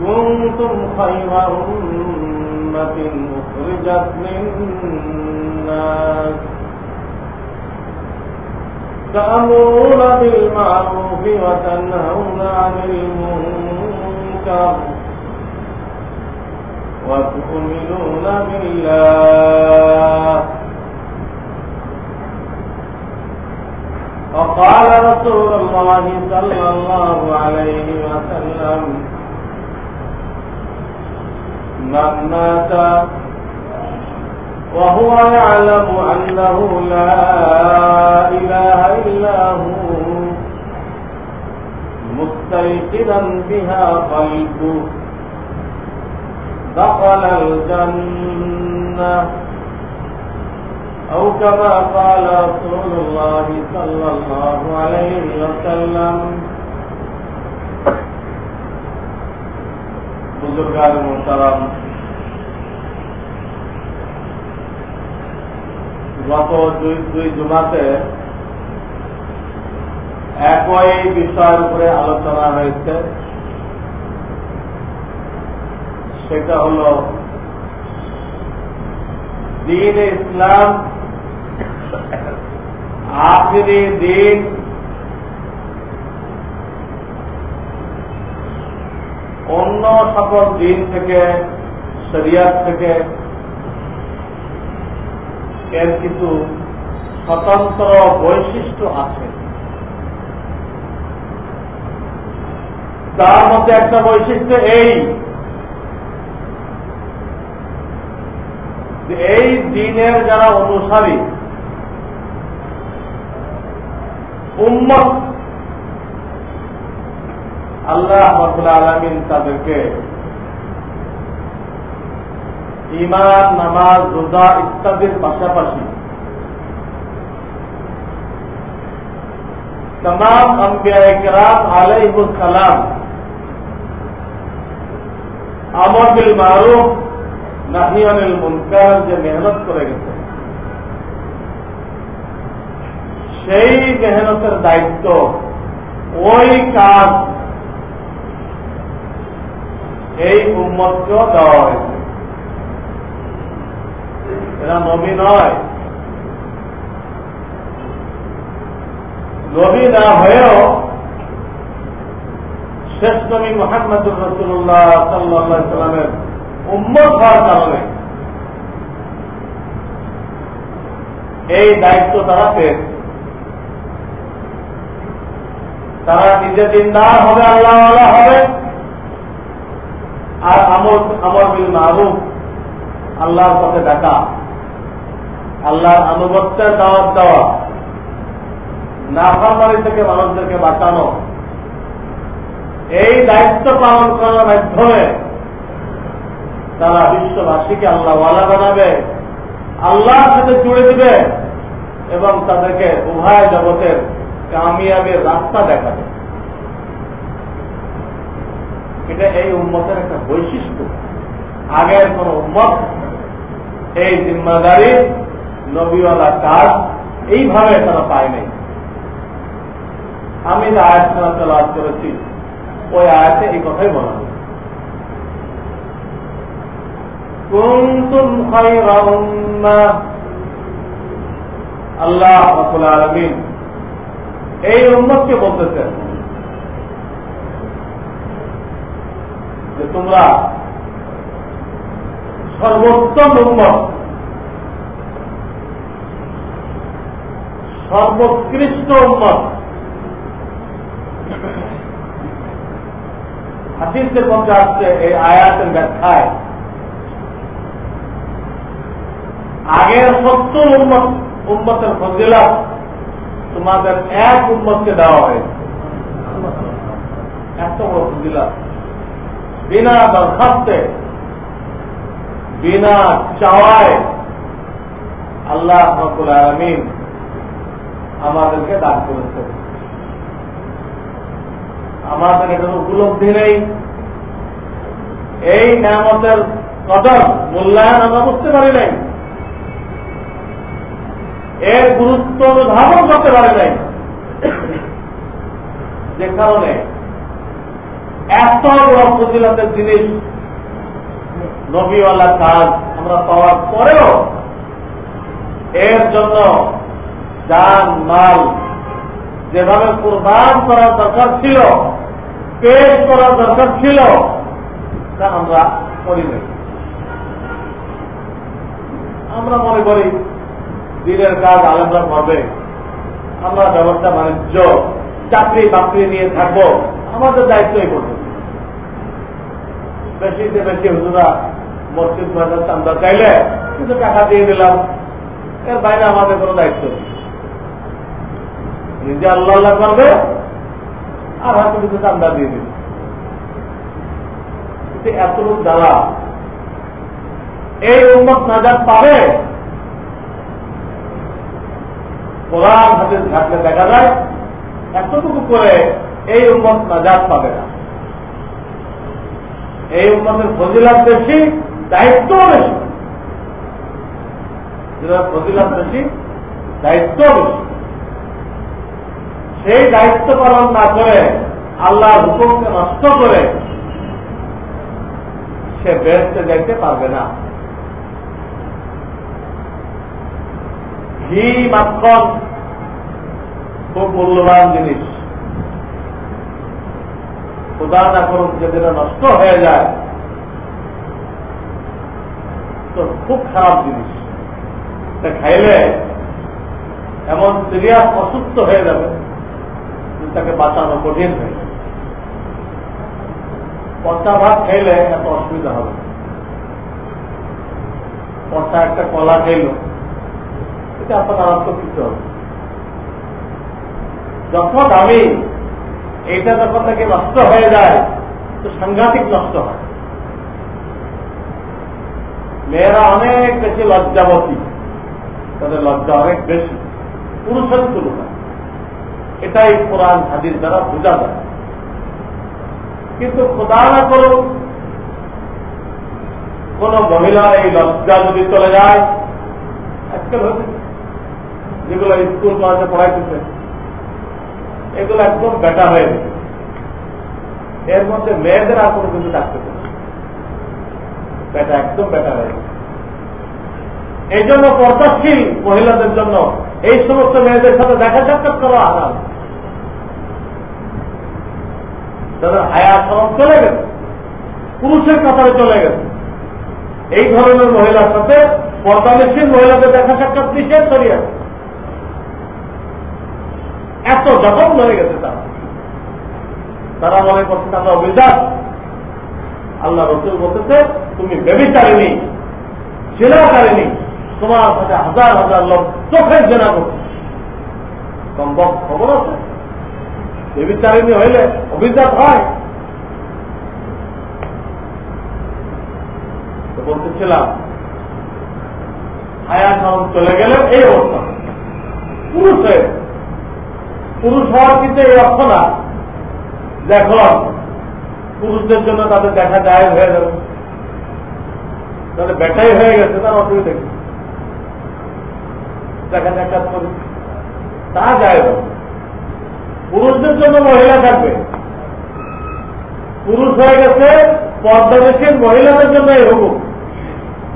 كنتم خير أمة أخرجت للناس. تأمرون بالمعروف وتنهون عن المنكر وتؤمنون بالله. وقال رسول الله صلى الله عليه وسلم مات وهو يعلم أنه لا إله إلا هو. مستيقنا بها قلبه. دخل الجنة. أو كما قال رسول الله صلى الله عليه وسلم. বুজুর্গার মোহতারাম গত দুই দুই জুমাতে একই বিষয়ের উপরে আলোচনা হয়েছে। সেটা হল দিন ইসলাম, আখরি দিন সকল দিন থেকে, শরিয়াত থেকে, এর কিছু স্বতন্ত্র বৈশিষ্ট্য আছে। তার মধ্যে একটা বৈশিষ্ট্য এই এই দিনের যারা অনুসারী, উম্মত আল্লাহ আলমিন তাদেরকে ইমান নামাজ, রোজা ইত্যাদির পাশাপাশি তমাম আম্বিয়াম আলাইবুল সালাম আমর বিল মারুফ, নাহি অনিল মুনকার যে মেহনত করে গেছে। সেই মেহনতের দায়িত্ব ওই কাজ এই উম্মতকেও দেওয়া হয়েছে। এরা নবী নয়। নবী না হয়েও শেষ নবী মোহাম্মদুর রসুল্লাহ সাল্লাহ সাল্লামের উন্মত হওয়ার কারণে এই দায়িত্ব তারা পেয়েছে। তারা নিজে দিনদার হবে আল্লাহ হবে। আর আমর আমর বিল মারুফ, আল্লাহর পথে ডাকা, আল্লাহর আনুগত্যের দাওয়াত দেওয়া নাফারমারি থেকে মানুষদেরকে বাঁচানো, এই দায়িত্ব পালন করার মাধ্যমে তারা বিশ্ববাসীকে আল্লাহ ওয়ালা বানাবে, আল্লাহর সাথে জুড়ে দিবে এবং তাদেরকে উভয় জগতের কামিয়াবের রাস্তা দেখাবে। এটা এই উন্মতের একটা বৈশিষ্ট্য। আগের কোন উন্মত এই জিম্মাদারি, নবীওয়ালা কাজ, এইভাবে তারা পায় নাই। আমি যে আয়াত তেলাওয়াত করেছি, ওই আয়াতে এই কথাই বলা কুনতুম আল্লাহ আলামিন এই উম্মতকে বলতেছেন যে তোমরা সর্বোত্তম উন্মত সর্বোৎকৃষ্ট উন্মত হাসিসের মধ্যে আসছে এই আয়াতের ব্যাখ্যায়। আগের সত্তর উন্মত উন্মতের ফজিলাত তোমাদের এক উন্মতকে দেওয়া হয়েছে। এত বড় ফজিলাত। বিনা দরখাস্তে, বিনা চাওয়ায় আল্লাহ রকুল আলমিন আমাদেরকে দান করেছে আমাদের এখানে উপলব্ধি নেই। এই নামতের কদর মূল্যায়ন আমরা বুঝতে পারি নাই। এর গুরুত্ব অনুধাবন করতে পারে নাই। যে কারণে এত বড় ফজিলতের জিনিস নবীওয়ালা কাজ আমরা পাওয়ার পরেও এর জন্য যান মাল যেভাবে কোরবান করার দরকার ছিল, পেশ করার দরকার ছিল, তা আমরা করি নাই আমরা মনে করি দিনের কাজ আলাদা হবে আমরা ব্যবসা বাণিজ্য চাকরি বাকরি নিয়ে থাকব, আমাদের দায়িত্বই করবে বেশিতে বেশি হুজুরা মসজিদ আমরা চাইলে টাকা দিয়ে দিলাম। এর বাইরে আমাদের কোনো দায়িত্ব নেই। নিজে আল্লাহ আল্লাহ করবে, আর কিছু চান্দা দিয়ে এই উন্মত নাজাদ পাবে, কোরআন হাতে ঘাটলে দেখা যায়, এতটুকু করে এই উন্মত নাজাদ পাবে না। এই উন্মতের ফজিলাত বেশি দায়িত্ব বেশি। ফজিলাত বেশি দায়িত্ব বেশি। সেই দায়িত্ব পালন না করে আল্লাহ হুকুমকে নষ্ট করে সে বেরতে যাইতে পারবে না। ঘি, মাখন, খুব মূল্যবান জিনিস। খোদা না করুক যদি নষ্ট হয়ে যায়। তো খুব খারাপ জিনিস। খাইলে এমন সিরিয়াস অসুস্থ হয়ে যাবে তাকে বাঁচানো কঠিন হয়ে পচা ভাত খাইলে এত অসুবিধা হবে। পচা একটা কলা খাইল, এটা আপনার আরাম হবে। যখন আমি এইটা যখন নাকি নষ্ট হয়ে যায়, তো সাংঘাতিক নষ্ট হয়। মেয়েরা অনেক বেশি লজ্জাবতী। তাদের লজ্জা অনেক বেশি। পুরুষের তুলনায়। এটাই কোরআন হাদির দ্বারা বোঝা যায়। কিন্তু খোদা না করুক, কোন মহিলা এই লজ্জা যদি চলে যায়, আজকাল হয়েছে যেগুলো স্কুল কলেজে পড়াইতেছে এগুলো একদম বেটা হয়ে গেছে। এর মধ্যে মেয়েদের আর কোনো কিছু থাকতে বেটা একদম বেটা হয়ে এই জন্য পর্দাশীল মহিলাদের জন্য এই সমস্ত মেয়েদের সাথে দেখা সাক্ষাৎ করা আরাম তাদের হায়া সরম চলে গেছে। পুরুষের কাতারে চলে গেছে। এই ধরনের মহিলার সাথে পর্দানিসীন মহিলাদের দেখা সাক্ষাৎ নিষেধ করিয়া এত জখম হয়ে গেছে তারা। তারা মনে করছে তারা অভিজাত। আল্লাহ রসুল বলতেছে, তুমি বেবিচারিনি জেনাকারিনি তোমার সাথে হাজার হাজার লোক চোখের জেনা করছে সম্ভব খবর আছে? বেবিচারিনি হইলে অভিজাত হয়? বলতেছিলাম হায়া চলে গেলে এই অবস্থা। পুরুষের পুরুষ হওয়ার কিন্তু এই অর্থ না। দেখুন পুরুষদের জন্য তাদের দেখা যায় হয়ে যাবে তাহলে বেটাই হয়ে গেছে, তার অসুবিধা দেখা দেখা করে তা যায় পুরুষদের জন্য মহিলা থাকবে। পুরুষ হয়ে গেছে পর্দাদেশের মহিলাদের জন্য এই হুকুম।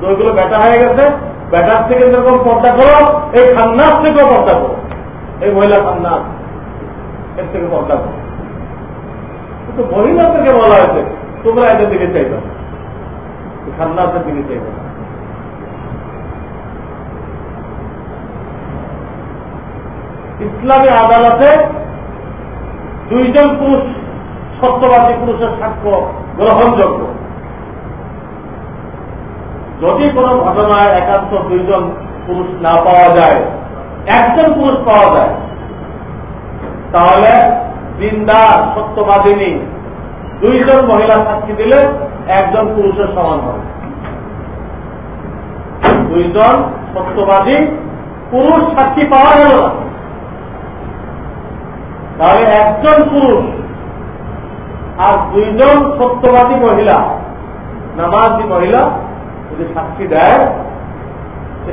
ওইগুলো বেটা হয়ে গেছে, বেটার থেকে যেরকম পর্দা করো, এই খান্নাস থেকেও পর্দা করো। এই মহিলা খান্নাস এর থেকে পর্দা করো কিন্তু মহিলাদেরকে বলা হয়েছে, তোমরা এদের দিকে চাইবে খান্নাসের দিকে চাইবে ইসলামী আদালতে দুইজন পুরুষ, সত্যবাদী পুরুষের সাক্ষ্য গ্রহণযোগ্য। যদি কোন ঘটনায় একান্ত দুইজন পুরুষ না পাওয়া যায়, একজন পুরুষ পাওয়া যায় তাহলে দিনদার সত্যবাদিনী দুইজন মহিলা সাক্ষী দিলে একজন পুরুষের সমান হবে। দুইজন সত্যবাদী পুরুষ সাক্ষী পাওয়া গেল না। তাহলে একজন পুরুষ আর দুইজন সত্যবাদী মহিলা, নামাজি মহিলা যদি সাক্ষী দেয়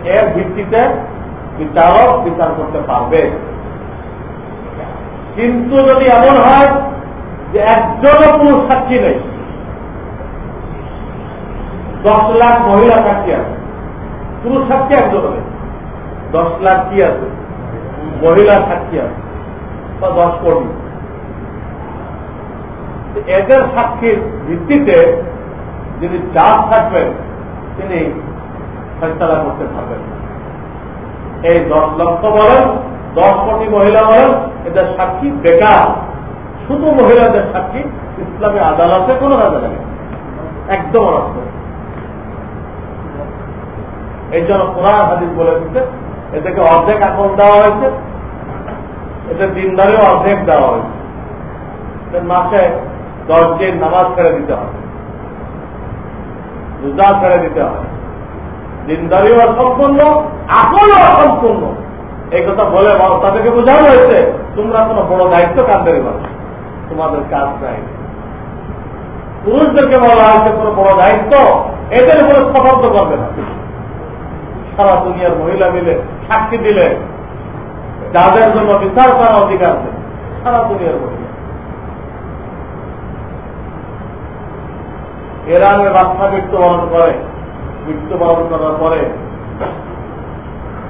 এর ভিত্তিতে বিচারক বিচার করতে পারবে। কিন্তু যদি এমন হয় যে একজনও পুরুষ সাক্ষী নেই, দশ লাখ মহিলা সাক্ষী আছে পুরুষ সাক্ষী একজন নেই, দশ লাখ কি আছে? মহিলা সাক্ষী আছে, বা দশ কোটি এদের সাক্ষীর ভিত্তিতে যিনি চাপ থাকবেন, তিনি ফেসলা করতে পারবেন এই দশ লক্ষ বলেন দশ কোটি মহিলা বলেন এদের সাক্ষী বেকার। শুধু মহিলাদের সাক্ষী, ইসলামী আদালতে কোনো কাজে লাগে একদম এই জন্য কোরআন হাদিস বলে দিচ্ছে, এদেরকে অর্ধেক আকল দেওয়া হয়েছে, এদের দিনদারেও অর্ধেক দেওয়া হয়েছে। মাসে দশ দিন নামাজ ছেড়ে দিতে হবে রোজা ছেড়ে দিতে হবে দিনদারিও অসম্পূর্ণ, আকলও অসম্পূর্ণ। এই কথা বলে তাদেরকে বোঝানো হয়েছে, তোমরা কোনো বড় দায়িত্ব কাঁদতে পারো তোমাদের কাজ নাই। পুরুষদেরকে বলা হয়েছে কোনো বড় দায়িত্ব, এদের উপরে স্পর্ধ করবে না। সারা দুনিয়ার মহিলা মিলে সাক্ষী দিলে যাদের জন্য বিচার করার অধিকার নেই, সারা দুনিয়ার মহিলা। এরানের বাচ্চা মৃত্যুবরণ করে, মৃত্যুবরণ করার পরে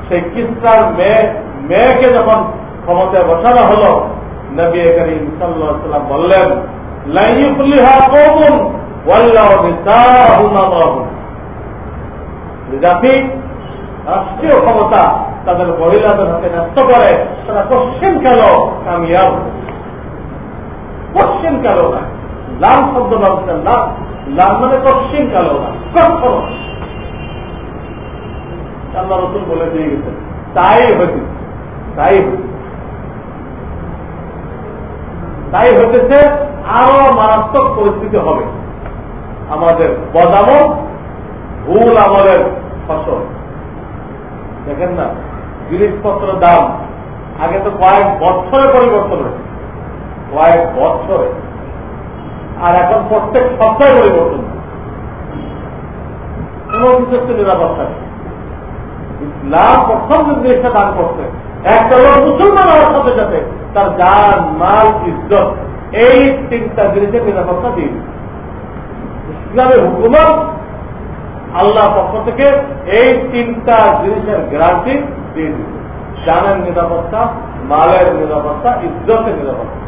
সেই কিস্তার মেয়ে, মেয়েকে যখন ক্ষমতায় বসানো হল, নবী করিম সাল্লাম বললেন ক্ষমতা তাদের ন্যস্ত করে কামিয়াব? লাল শব্দ ব্যবস্থা লাল লাল মানে পশ্চিম কালো না? কখনো। আল্লাহ রসুল বলে দিয়ে গেছেন। তাই হয়েছে তাই তাই হতেছে আরও মারাত্মক পরিস্থিতি হবে। আমাদের বদামল ভুল আমলের ফসল। দেখেন না জিনিসপত্র দাম আগে তো কয়েক বছরে পরিবর্তন হয়েছে। কয়েক বছরে। আর এখন প্রত্যেক সপ্তাহে পরিবর্তন কোন কিছু নিরাপত্তা ইসলাম প্রথম জিনিসটা দান করছে। একটা লোক মুসলমান হওয়ার সাথে সাথে তার যান মাল, ইজ্জত, এই তিনটা জিনিসের নিরাপত্তা দিয়ে ইসলামের হুকুমত আল্লাহ পক্ষ থেকে এই তিনটা জিনিসের গ্যারান্টি দিচ্ছে জানের নিরাপত্তা, মালের নিরাপত্তা, ইজ্জতের নিরাপত্তা।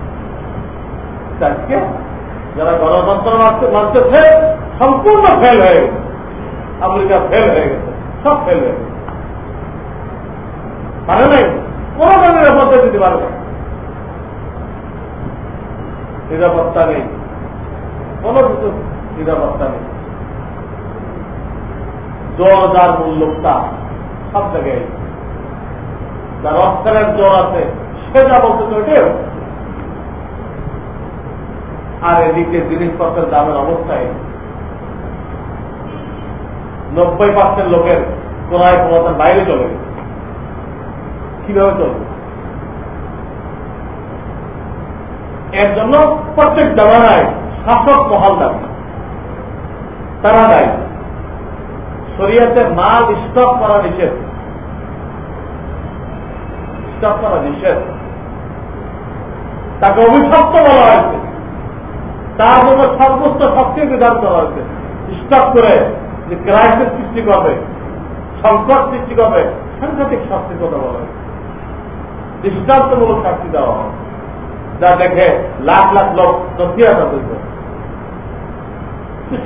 যারা গণতন্ত্র মানতেছে সম্পূর্ণ ফেল হয়ে গেছে। আমেরিকা ফেল হয়ে গেছে। সব ফেল হয়ে গেছে। পারে নাই? কোনো নিরাপত্তা দিতে পারবে নিরাপত্তা নেই। কোন কিছু নিরাপত্তা নেই। জ্বর যার মূল্যটা সব জায়গায়। যার অস্কারের জ্বর আছে, সে যা বলতে তো আর এদিকে জিনিসপত্রের দামের অবস্থায় নব্বই পার্সেন্ট লোকের কোনায় ক্ষমতার বাইরে চলে কীভাবে চলবে এর জন্য প্রত্যেক জামানায় শাসক মহল দাবি। তারা দায়ী। শরীয়তে মাল স্টক করা নিষেধ। স্টক করা নিষেধ। তাকে অভিশপ্ত বলা হয়েছে। তার জন্য সর্বোচ্চ শক্তি বিধান করা হয়েছে। স্টক করে যে ক্রাইসিস সৃষ্টি করবে, সংকট সৃষ্টি করবে, সাংঘাতিক শাস্তির কথা বলা হয়েছে। দৃষ্টান্তমূলক শাস্তি দেওয়া হয়। যা দেখে লাখ লাখ লোক নথিয়াটা হয়েছে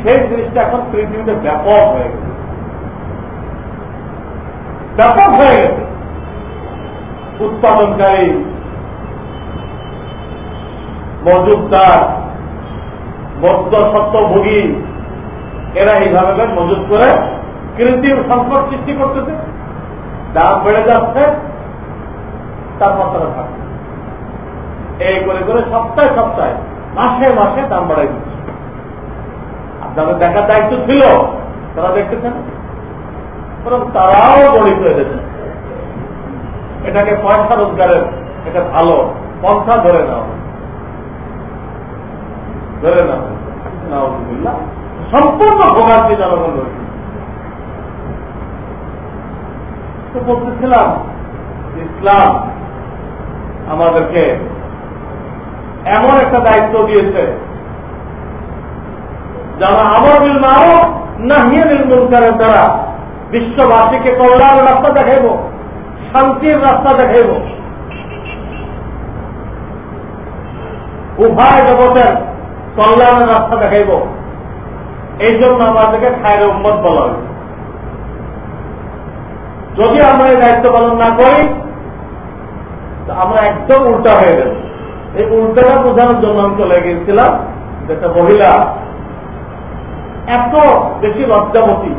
সেই জিনিসটা এখন পৃথিবীতে ব্যাপক হয়ে গেছে। ব্যাপক হয়ে গেছে। উৎপাদনকারী মজুদদার মধ্য সত্যভোগী এরা এইভাবে মজুদ করে কৃত্রিম সংকট সৃষ্টি করতেছে। দাম বেড়ে যাচ্ছে। তাপমাত্রা থাকছে এই করে করে সপ্তাহে সপ্তাহে, মাসে মাসে দাম বাড়াই দিচ্ছে। আপনাদের দেখার দায়িত্ব ছিল, তারা দেখতেছেন বরং তারাও গণিত হয়ে গেছে। এটাকে পয়সা রোজগারের এটা ভালো পন্থা ধরে নাও। ধরে নাও। সম্পূর্ণ ভোগান্তি জনগণ রয়েছে। বলতেছিলাম, ইসলাম আমাদেরকে এমন একটা দায়িত্ব দিয়েছে। যারা আমার বিল মারো না হিয়ে বিল মুনকারের দ্বারা বিশ্ববাসীকে কল্যাণের রাস্তা দেখাইব, শান্তির রাস্তা দেখাইব। উভয় জগতের কল্যাণের রাস্তা দেখাইব। এই জন্য আমাদেরকে খায়ের উম্মত বলা যদি আমরা এই দায়িত্ব পালন না করি আমরা একদম উল্টা হয়ে গেল। এই উল্টাটা বোঝানোর জন্য আমি চলে গিয়েছিলাম যেটা মহিলা এত বেশি লজ্জাবতী,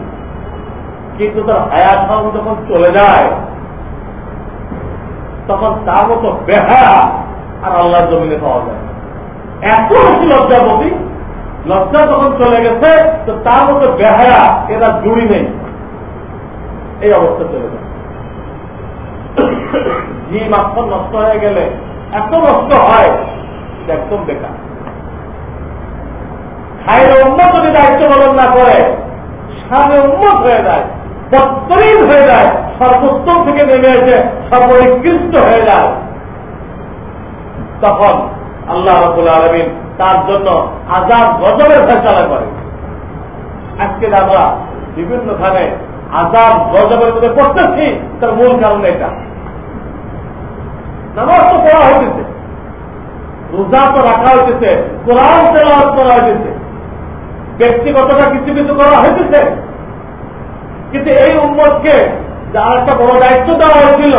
কিন্তু তার হায়াত হাম যখন চলে যায়, তখন তার মতো বেহা আর আল্লাহর জমিনে পাওয়া যায় এত বেশি লজ্জাবতী, লজ্জা যখন চলে গেছে, তো তার মতো বেহায়া, এরা জুড়ি নেই। এই অবস্থা চলে যায় জি মাত্র নষ্ট হয়ে গেলে এত নষ্ট হয় একদম বেকার। খায়ের উন্মত যদি দায়িত্ব পালন না করে সামনে উন্মত হয়ে যায় বত্তরিন হয়ে যায়, সর্বোত্তম থেকে নেমে এসে সর্বনিকৃষ্ট হয়ে যায়, তখন আল্লাহ রবুল আলমিন তার জন্য আজাদ গজবের ফেসলা করে আজকে আমরা বিভিন্নখানে আজাদ গজবের মধ্যে পড়তেছি, তার মূল কারণ এটা। নামাজ তো পড়া হইতেছে। রোজা তো রাখা হইতেছে, কোরআন তেলাওয়াত করা হইতেছে। ব্যক্তিগতটা কিছু কিছু করা হইতেছে। কিন্তু এই উম্মতকে যার একটা বড় দায়িত্ব দেওয়া হয়েছিল,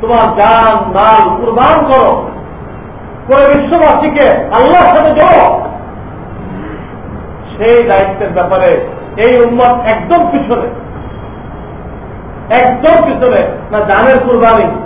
তোমার যান মাল, কুরবান করো। করে বিশ্ববাসীকে আল্লাহর সাথে যাও সেই দায়িত্বের ব্যাপারে এই উম্মত একদম পিছনে। একদম পিছনে, না জানের কুরবানি।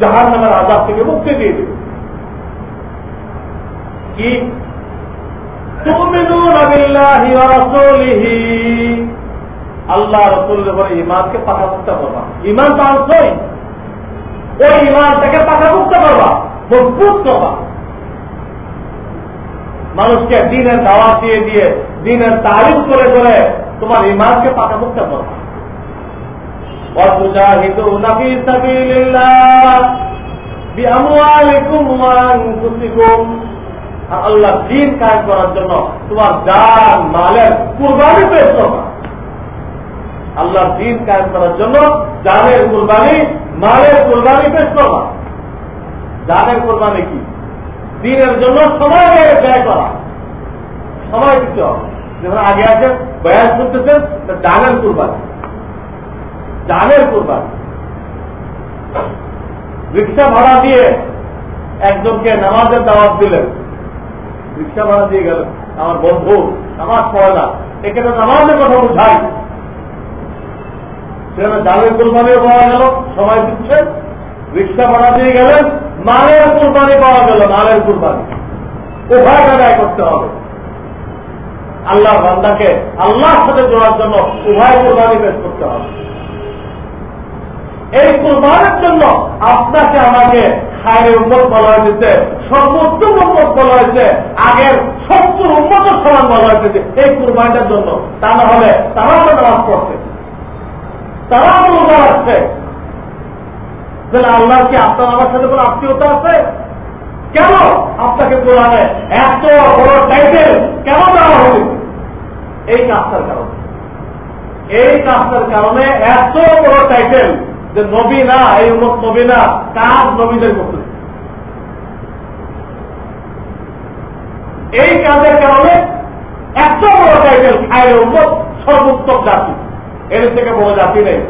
জাহান নামের আজাদ থেকে মুক্তি দিয়ে দিবে। কি? আল্লাহ করবা করবা মজবুত করবা। মানুষকে দিনের দাওয়া দিয়ে দিয়ে, দিনের তারিফ করে করে তোমার ইমানকে পাকাপোক্ত করো وتجاهدون في سبيل الله بأموالكم وأنفسكم আল্লাহ দিন কায়েম করার জন্য তোমার জান মালের কুরবানি পেশ করবা আল্লাহ দিন কায়েম করার জন্য জানের কুরবানি মালের কুরবানি পেশ করবা জানের কুরবানি কি দিনের জন্য সময় ব্যয় করা সময় দিতে হবে যেমন আগে আছে বয়াস করতেছেন জানের কুরবানি জানের কুরবানি। রিক্সা ভাড়া দিয়ে একজনকে নামাজের দাওয়াত দিলেন। রিক্সা ভাড়া দিয়ে গেলেন। আমার বন্ধু, নামাজ পড়ে না। এখানে নামাজের কথা বুঝাই। সেখানে জালের কোরবানিও পাওয়া গেল সময় দিচ্ছে। রিক্সা ভাড়া দিয়ে গেলেন, মালের কোরবানি পাওয়া গেল, মালের কোরবানি। উভয় আদায় করতে হবে। আল্লাহ বান্দাকে আল্লাহর সাথে জোড়ার জন্য উভয় কোরবানি পেশ করতে হবে। এই কোরবানের জন্য আপনাকে আমাকে খায়ের উন্মত বলা হয়েছে সর্বোত্তম উন্মত বলা হয়েছে, আগের সত্তর উন্মত সমান বলা হয়েছে এই কোরবানিটার জন্য তা না হলে তারা তো নামাজ পড়ছে। তারা রোজা আসছে তাহলে আল্লাহ কি আপনার আমার সাথে কোনো আত্মীয়তা আছে? কেন আপনাকে কোরআনে এত বড় টাইটেল কেন দেওয়া হবে এই কাজটার কারণে। এই কাজটার কারণে এত বড় টাইটেল যে নবী না, এই উন্নত নবী না, কাজ নবীদের করতে এই কাজের কারণে এত বড় টাইটেল, খায়ের উন্মত সর্বোত্তম জাতি। এর থেকে বড় জাতি নেই।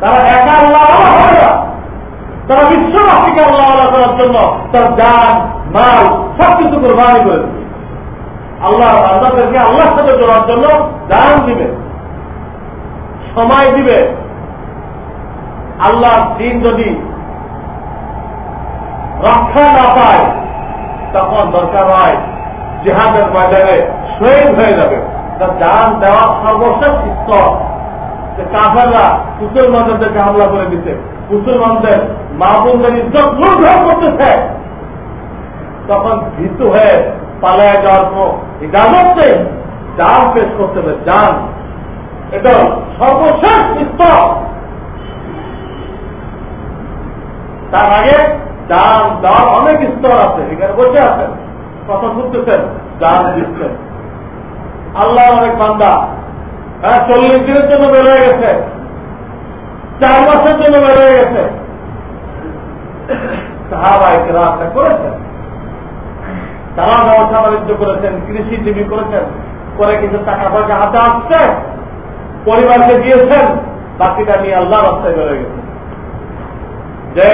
তারা একা আল্লাহ হয় না। তারা বিশ্ববাসীকে আল্লাহ করার জন্য তার যান মাল, সবকিছু কোরবানি করে আল্লাহ বান্দাদেরকে আল্লাহর সাথে জোড়ার জন্য দান দিবে। সময় দিবে। আল্লাহ দিন যদি রক্ষা না পায়, তখন দরকার হয় জেহাদের ময়দানে শহীদ হয়ে যাবে। তার যান দেওয়া সর্বশেষ স্তর। যে কাফেররা মুসলমানদেরকে হামলা করে দিতে মুসলমানদের মা বোনদের ইজ্জত লুণ্ঠন করতেছে। তখন ভীতু হয়ে পালায় যাওয়ার কোন ইজাজত যান পেশ করতে হবে। যান এটা সর্বশেষ স্তর। তার আগে দান দেওয়ার অনেক স্তর আছে, এখানে বসে আছেন। কথা শুনতেছেন দান দিচ্ছেন। আল্লাহ অনেক বান্দা। হ্যাঁ চল্লিশ দিনের জন্য বের হয়ে গেছে। চার মাসের জন্য বের হয়ে গেছে। করেছেন। তারা ব্যবসা বাণিজ্য করেছেন কৃষিজীবী করেছেন। করে কিছু টাকা পয়সা হাতে আসছে, পরিবারকে দিয়েছেন, বাকিটা নিয়ে আল্লাহ রাস্তায় বেরোয় গেছে। যে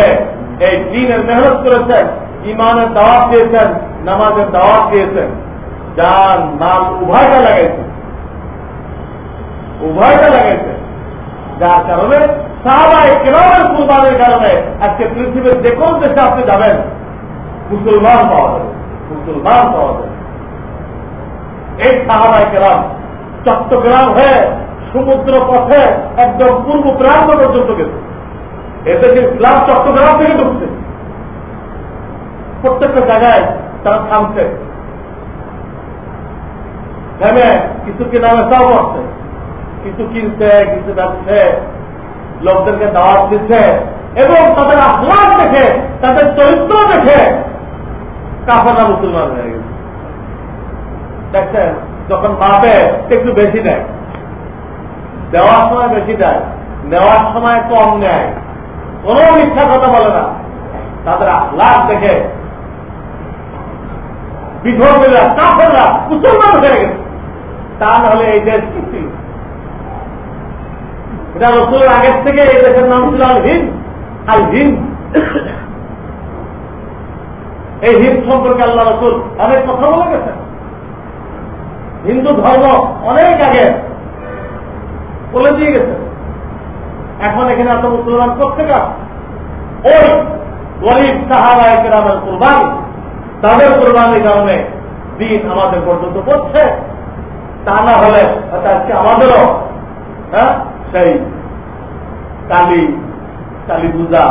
এই দিনের মেহনত করেছেন ইমানের দাওয়াত দিয়েছেন, নামাজের দাওয়াত দিয়েছেন উভয়টা লাগাইছে। উভয়টা লাগাইছে। যার কারণে কুরবানের কারণে আজকে পৃথিবীর যে কোন দেশে আপনি যাবেন, মুসলমান পাওয়া যাবে, মুসলমান পাওয়া যাবে। এই সাহাবাই কেরাম চট্টগ্রাম হয়ে সমুদ্র পথে একদম পূর্ব প্রান্ত পর্যন্ত গেছে। এদেশে ইসলাম চট্টগ্রাম থেকে ঢুকছে? প্রত্যেকটা জায়গায় তারা থামছে। থেমে কিছু কেনা বেচাও করছে? কিছু কিনছে, কিছু যাচ্ছে লোকদেরকে দাওয়াত দিচ্ছে এবং তাদের আহ্লাদ দেখে, তাদের চরিত্র দেখে কাফানা মুসলমান হয়ে গেছে। দেখছেন, যখন মাপে একটু বেশি দেয়, দেওয়ার সময় বেশি দেয়, নেওয়ার সময় কম নেয়। কোন মিথ্যা কথা বলে না। তাদের আহ্লাদ দেখে বিধর্মীরা কাফেররা মুসলমান হয়ে গেছে। তা নাহলে এই দেশ এটা রসুলের আগের থেকে এই দেশের নাম ছিল আল হিন্দ। আল হিন্দ। এই হিন্দ সম্পর্কে আল্লাহ রসুল অনেক কথা বলে গেছেন। হিন্দু ধর্ম অনেক আগে বলে দিয়ে গেছে এখন এখানে এত মুসলমান করতে ওই গরিব সাহাবায় কেরামের কোরবানি, তাদের কোরবানির কারণে দিন আমাদের পর্যন্ত পড়ছে। তা না হলে আজকে আমাদেরও হ্যাঁ সেই কালী কালী পূজা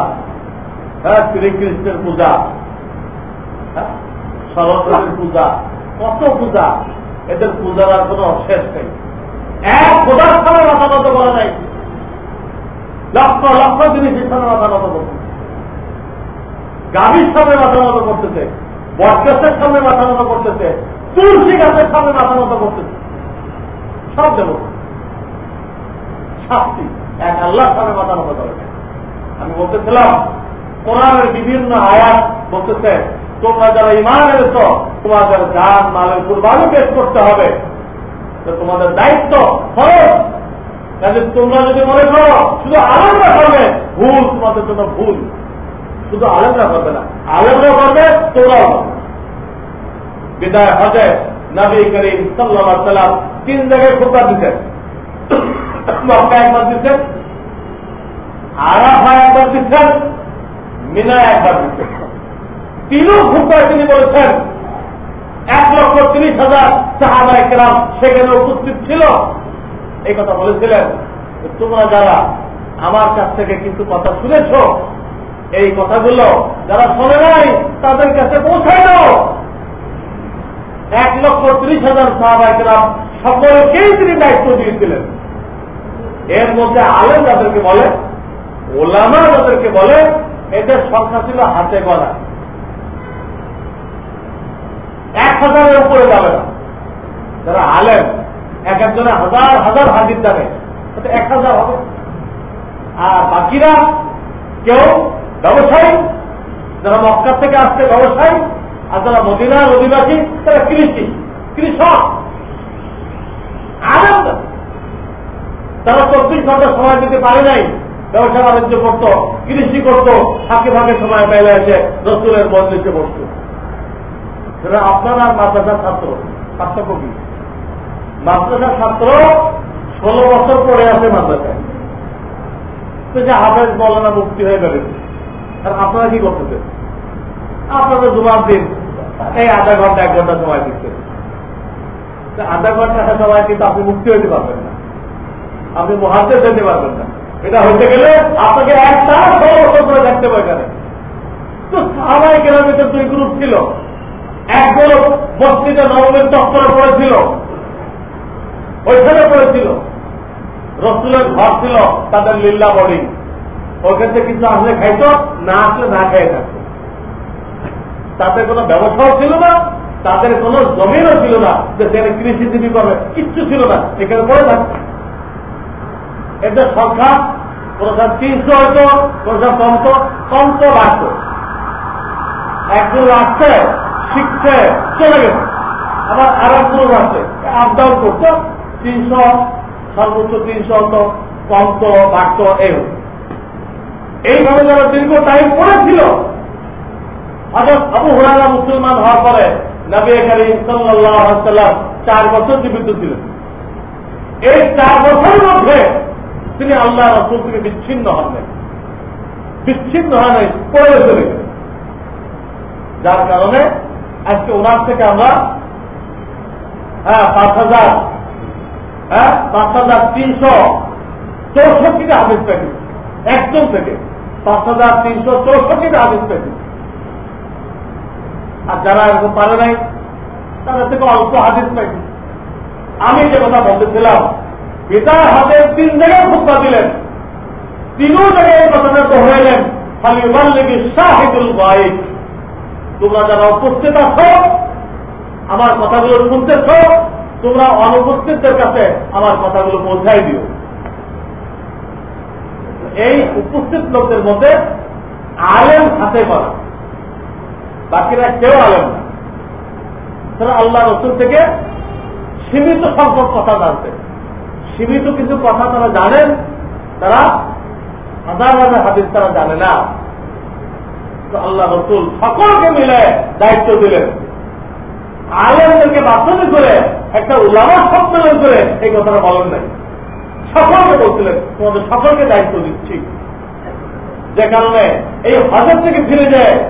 হ্যাঁ শ্রীকৃষ্ণের পূজা হ্যাঁ সরস্বতীর পূজা, কত পূজা, এদের পূজার আর কোন শেষ নেই। নত করে নাই। লক্ষ লক্ষ জিনিসের সামনে মাথা নত করছে গাভীর সামনে মাথা নত করতেছে। বটগাছের সামনে মাথা নত করতেছে। তুলসী গাছের সামনে মাথা নত করতেছে। সব দেব। শাস্তি। এক আল্লাহ সামনে মাথা নত করে। আমি বলতেছিলাম, কোরআনের বিভিন্ন আয়াত বলতেছে, তোমরা যারা ইমান এনেছ, তোমাদের গান মালের কুরবানি পেশ করতে হবে। তোমাদের দায়িত্ব ফরজ। কাজে তোমরা যদি মনে করো, শুধু আলেমরা করবে, ভুল তোমাদের জন্য ভুল। শুধু আলেমরা করবে না আলেমরা করবে, তোমরাও বিদায় হজে নবী করিম সাল্লাহ সাল্লাম তিন জায়গায় খোকা দিতেন। মক্কা একবার দিচ্ছেন আরাফা একবার দিচ্ছেন মিনা একবার দিচ্ছেন তিনও খুবটায় তিনি বলেছেন, এক লক্ষ তিরিশ হাজার সাহাবা একরাম সেখানে উপস্থিত ছিল। এই কথা বলেছিলেন তোমরা যারা আমার কাছ থেকে কিন্তু কথা শুনেছ, এই কথাগুলো যারা শোনে নাই, তাদের কাছে পৌঁছায় দাও। এক লক্ষ ত্রিশ হাজার সাহাবাহাম সকলকেই তিনি দায়িত্ব দিয়েছিলেন এর মধ্যে আলেম যাদেরকে বলে, ওলামা যাদেরকে বলে, এদের সংখ্যা ছিল হাতে গড়া। এক হাজারের উপরে যাবে না। যারা আলেম এক একজনে হাজার হাজার হাজির জানে এক হাজার হবে। আর বাকিরা কেউ ব্যবসায়ী, যারা মক্কা থেকে আসছে ব্যবসায়ী, আর যারা মদিনার অধিবাসী, তারা কৃষি, কৃষক, আলেম। তারা চব্বিশ ঘণ্টা সময় দিতে পারে নাই, ব্যবসা বাণিজ্য করত, কৃষি করত, ফাঁকে ফাঁকে সময় পেলে এসে রসুলের মন্দিরকে বসত। সেটা আপনার আর মাদ্রাসার ছাত্র, পার্থক্য কি? মাদ্রাসার ছাত্র ষোলো বছর পরে আছে মাদ্রাসায়। তো যে হাফেজ মৌলানা মুক্তি হয়ে গেলে আর আপনারা কি করতেছেন? আপনাদের জুমার দিন, এই আধা ঘণ্টা, এক ঘণ্টা সময় দিচ্ছেন। আধা ঘণ্টা একটা সময় কিন্তু আপনি মুক্তি হইতে পারবেন না। আপনি মহাদেশ যেতে পারবেন না। এটা হইতে গেলে আপনাকে একটা ষোলো বছর করে দেখতে এখানে। তো সাহাবাই গ্রামে তো দুই গ্রুপ ছিল, এক গ্রুপ বস্তিতে নবমের চক্করে পড়েছিল। ওইখানে পড়েছিল। রসুলের ঘর ছিল তাদের লিল্লা বডি। থেকে কিছু আসলে খাইত, না আসলে না খাই থাকত। তাদের কোনো ব্যবসাও ছিল না, তাদের কোনো জমিনও ছিল না, যে সেখানে কৃষিজীবী করবে, কিচ্ছু ছিল না, এখানে পড়ে থাকত। এদের সংখ্যা কোনটা তিনশো হয়তো কোনটা কমত কমত বাড়ত। একজন আসছে শিখছে চলে গেছে। আবার আর এক গ্রুপ আছে আপ ডাউন করতো। তিনশো, সর্বোচ্চ তিনশো হতো কমতো বাড়ত এই এইভাবে যারা দীর্ঘ টাইম পড়েছিল হঠাৎ আবু হুরারা মুসলমান হওয়ার পরে নবী করিম সাল্লাম চার বছর জীবিত ছিলেন। এই চার বছরের মধ্যে তিনি আল্লাহ রসুল থেকে বিচ্ছিন্ন হন নাই। বিচ্ছিন্ন হয় নাই, পড়ে চলে যার কারণে আজকে ওনার থেকে আমরা হ্যাঁ পাঁচ হাজার হ্যাঁ? পাঁচ হাজার তিনশো চৌষট্টিটা আদেশ পেয়েছি। একদম থেকে। পাঁচ হাজার তিনশো চৌষট্টিটা আদেশ পেয়েছি। আর যারা এরকম পারে নাই, তাদের থেকে অল্প হাদিস পাইছি আমি যে কথা বলতেছিলাম, পিতার হাতে তিন জায়গায় খুববা দিলেন। তিনও জায়গায় কথাটা দোহরাইলেন খালি মাল্লিকি শাহিদুল গাইব তোমরা যারা উপস্থিত আছো, আমার কথাগুলো শুনতেছ তোমরা অনুপস্থিতদের কাছে আমার কথাগুলো পৌঁছাই দিও। এই উপস্থিত লোকদের মধ্যে আলেম হাতে করা বাকিরা কেউ আলেম না। আল্লাহ রসুল থেকে সীমিত সংখ্যক কথা জানতে। সীমিত কিছু কথা তারা জানেন, তারা হাজার হাজার হাদিস তারা জানে না। আল্লাহ রসুল সকলকে মিলে দায়িত্ব দিলেন। আলেমদেরকে বাস্তবে করে একটা উল্লামা সম্মেলন করে এই কথাটা বলেন নাই। সকলকে বলছিলেন, তোমাদের সকলকে দায়িত্ব দিচ্ছি। যে কারণে এই হজর থেকে ফিরে যায়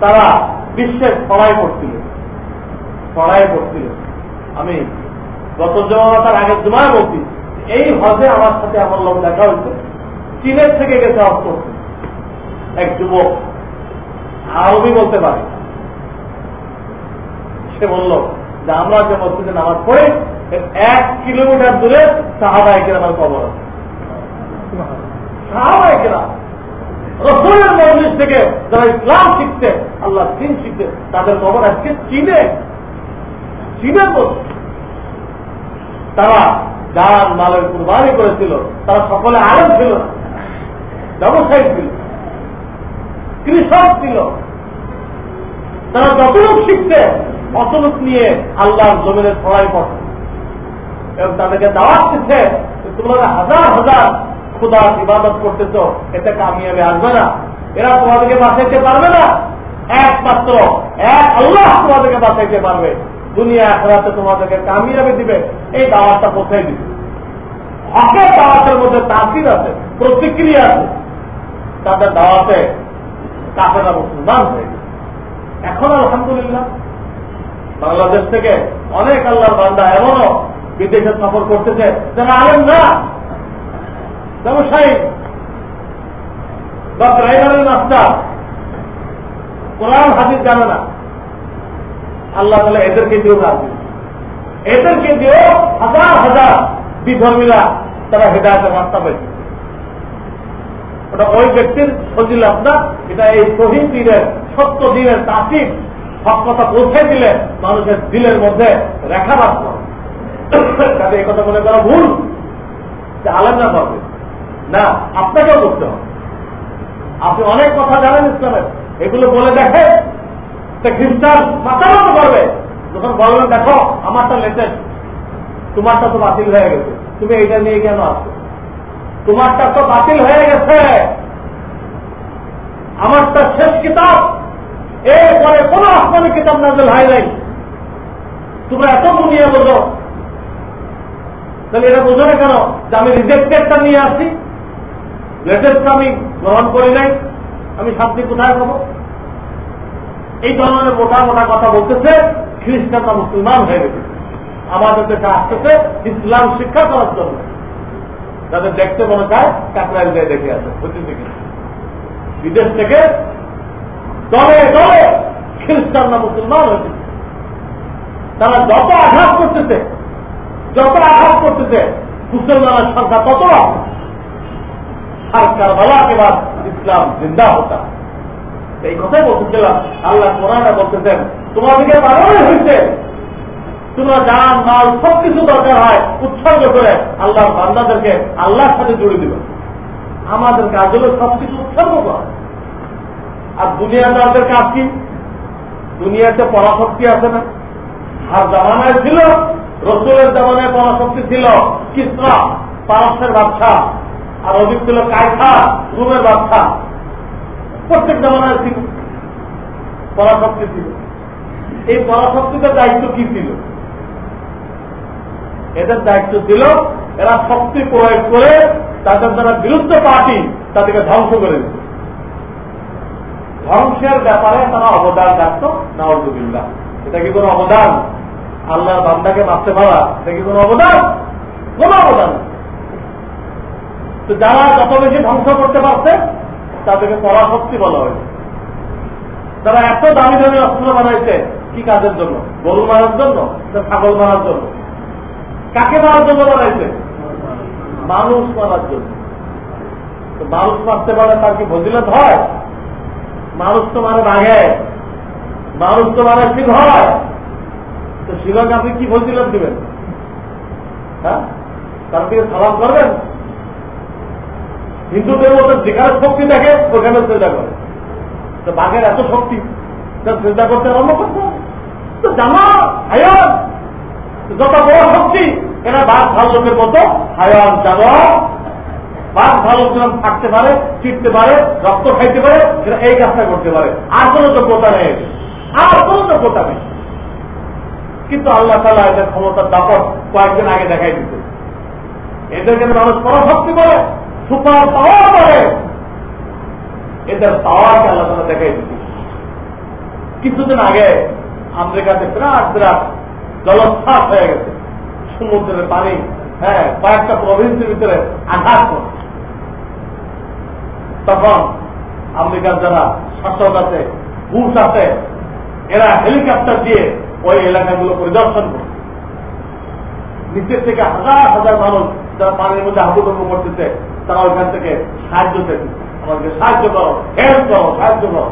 তারা বিশ্বের ছড়াই পড়ছিল। ছড়াই পড়ছিল। আমি গত জমাতার আগের জমায় বলছি, এই হজে আমার সাথে আমার লোক দেখা হয়েছে। চীনের থেকে গেছে করতে এক যুবক আরবি বলতে পারে। সে বলল যে আমরা যে মসজিদে নামাজ পড়ে এক কিলোমিটার দূরে সাহাবাই কেরামের কবর আছে। সাহাবাই কেরাম রসুলের মন্দির থেকে যারা ইসলাম শিখছে, আল্লাহ দিন শিখছে, তাদের কবর আজকে চিনে। চিনে বলছে তারা যার মালের কুরবানি করেছিল, তারা সকলে আরও ছিল না। ব্যবসায়ী ছিল। কৃষক ছিল। তারা যতটুক শিখছে অতটুক নিয়ে আল্লাহর জমিনের ছড়াই পড়ে। এবং তাদেরকে দাওয়াত দিচ্ছে তোমরা হাজার হাজার খুদা ইবাদত করতেছ, এতে কামিয়াবে আসবে না। এরা তোমাদেরকে বাঁচাইতে পারবে না। একমাত্র এক আল্লাহ তোমাদেরকে বাঁচাইতে পারবে। দুনিয়া একরাতে তোমাদেরকে কামিয়াবে দিবে। এই দাওয়াতটা কোথায় দিবে। হকের দাওয়াতের মধ্যে তাসির আছে, প্রতিক্রিয়া আছে। তাদের দাওয়াতে কাফেরা মুসলমান হয়ে এখন আলহামদুলিল্লাহ বাংলাদেশ থেকে অনেক আল্লাহর বান্দা এমনও বিদেশে সফর করতেছে যারা আলেন না ব্যবসায়ী বা প্রাইমারি মাস্টার, কোরআন হাজির জানে না। আল্লাহ তাহলে এদেরকে দিয়েও রাজি এদেরকে দিয়েও হাজার হাজার বিধর্মীরা তারা হেদায়তের রাস্তা পেয়েছে। ওটা ওই ব্যক্তির ফজিলাত না, এটা এই শহীদ দিনের, সত্য দিনের তাসিক সব কথা পৌঁছে দিলে মানুষের দিলের মধ্যে রেখা রাখতে তাদের এই কথা মনে করা ভুল যে আলেম না পাবে না, আপনাকেও করতে হবে। আপনি অনেক কথা জানেন ইসলামের। এগুলো বলে দেখে খ্রিস্টান মাথা মতো করবে। যখন বলবেন দেখো, আমারটা লেটেস্ট তোমারটা তো বাতিল হয়ে গেছে। তুমি এইটা নিয়ে কেন আসছো? তোমারটা তো বাতিল হয়ে গেছে। আমারটা শেষ কিতাব। এরপরে কোন আসমানি কিতাব নাজল হয় নাই। তোমরা এত বুনিয়ে বোঝো তাহলে এটা বোঝো না কেন যে আমি রিজেক্টেডটা নিয়ে আসি লেটেস্ট আমি গ্রহণ করি নাই। আমি শান্তি কোথায় পাবো? এই ধরনের মোটা মোটা কথা বলতেছে খ্রিস্টানরা মুসলমান হয়ে গেছে। আমাদের দেশে আসতেছে ইসলাম শিক্ষা করার জন্য। যাদের দেখতে মনে চায় কাকরাইল দেখে আছে বিদেশ থেকে দলে দলে খ্রিস্টানরা মুসলমান হয়েছে। তারা যত আঘাত করতেছে, যত আঘাত করতেছে, মুসলমানের সংখ্যা তত সরকার বলা এবার ইসলাম জিন্দা হতা। এই কথাই বলতেছিলাম, আল্লাহ কোরআনে বলতেছেন, তোমাদেরকে বারোই হয়েছে। তোমরা জান, মাল সব কিছু দরকার হয়, উৎসর্গ করে আল্লাহ বান্দাদেরকে আল্লাহর সাথে জুড়ে দিল আমাদের কাজ হলো সবকিছু উৎসর্গ করা। আর দুনিয়াদারদের কাজ কি দুনিয়াতে পরাশক্তি আছে না। আর জামানায় ছিল, রসুলের জামানায় পরাশক্তি ছিল কিসরা, পারস্যের বাচ্চা আর অধিক ছিল কায়খা রুমের বাচ্চা প্রত্যেক জামানায় ছিল। পরাশক্তি ছিল। এই পরাশক্তিদের দায়িত্ব কি ছিল? এদের দায়িত্ব ছিল, এরা শক্তি প্রয়োগ করে তাদের যারা বিরুদ্ধ পার্টি তাদেরকে ধ্বংস করে দিত। ধ্বংসের ব্যাপারে তারা অবদান রাখত? নাওয়াজুবিল্লাহ এটা কি কোন অবদান? আল্লাহ বান্দাকে মারতে পারা, এটা কি কোন অবদান? কোন অবদান তো যারা যত বেশি ধ্বংস করতে পারছে, তাদেরকে পরাশক্তি বলা হয়েছে। তারা এত দামি দামি অস্ত্র বানাইছে, কি কাজের জন্য? গরু মারার জন্য ছাগল মারার জন্য? কাকে মারার জন্য বানাইছে? মানুষ মারার জন্য। মানুষ মারতে পারে তার কি ফজিলত হয়? মানুষ তো মানে বাঘে মানুষ তো মানে সিং হয়। তো শিলক আপনি কি ফজিলত দিবেন? হ্যাঁ? তার সালাম করবেন? হিন্দুদের মধ্যে যেখানে শক্তি দেখে ওখানে চেষ্টা করে। তো বাঘের এত শক্তি তার চেষ্টা করতে আরম্ভ করতে তো জানা হায়ান যত বড় শক্তি, এরা বাঘ ভাল্লুকের মতো হায়ান জানোয়ার বাঘ ভালো যেরকম থাকতে পারে চিটতে পারে, রক্ত খাইতে পারে এরা এই কাজটা করতে পারে। আর কোন যোগ্যতা নেই। আর কোন যোগ্যতা নেই। কিন্তু আল্লাহ তালা এদের ক্ষমতার দাপট কয়েকদিন আগে দেখাই দিতে এদেরকে মানুষ পরাশক্তি বলে সুপার পাওয়ার বলে এদের পাওয়ারকে আল্লাহ তালা দেখাই দিতে কিছুদিন আগে আমেরিকাতে বিরাট বিরাট জলস্থাপ হয়ে গেছে। সমুদ্রের পানি হ্যাঁ কয়েকটা প্রভিন্সের ভিতরে আঘাত করছে তখন আমেরিকার যারা শাসক আছে বুশ আছে, এরা হেলিকপ্টার দিয়ে ওই এলাকাগুলো পরিদর্শন করছে নিচের থেকে হাজার হাজার মানুষ যারা পানির মধ্যে হাবুডুবু করতেছে, তারা ওইখান থেকে সাহায্য পেয়েছে আমাদেরকে সাহায্য করো হেল্প করো, সাহায্য করো।